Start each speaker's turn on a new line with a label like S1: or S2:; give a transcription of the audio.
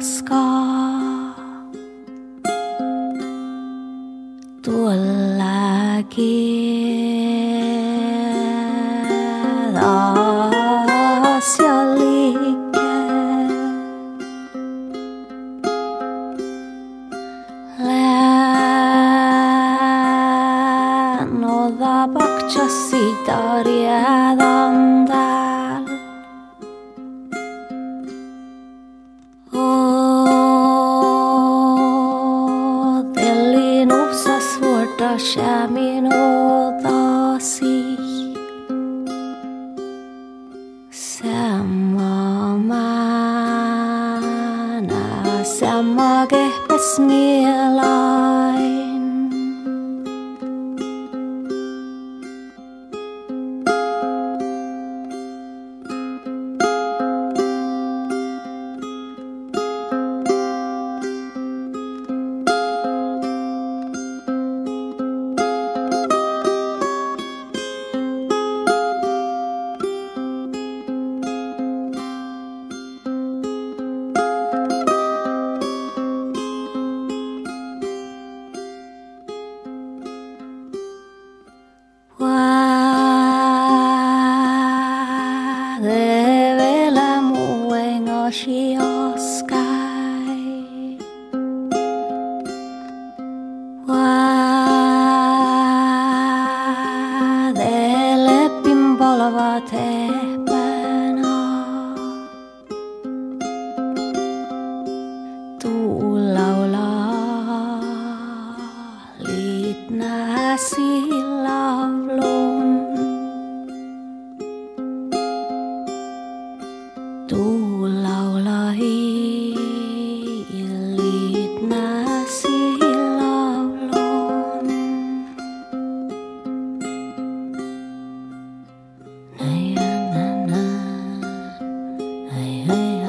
S1: koskaa. Tuolla taas ja. Lään oda bakchasi tarjadan vuorta min otasi. Sama mana, sama kehpäs mielain. revela muen oshi oskai Wa dele pimbolava Tu name.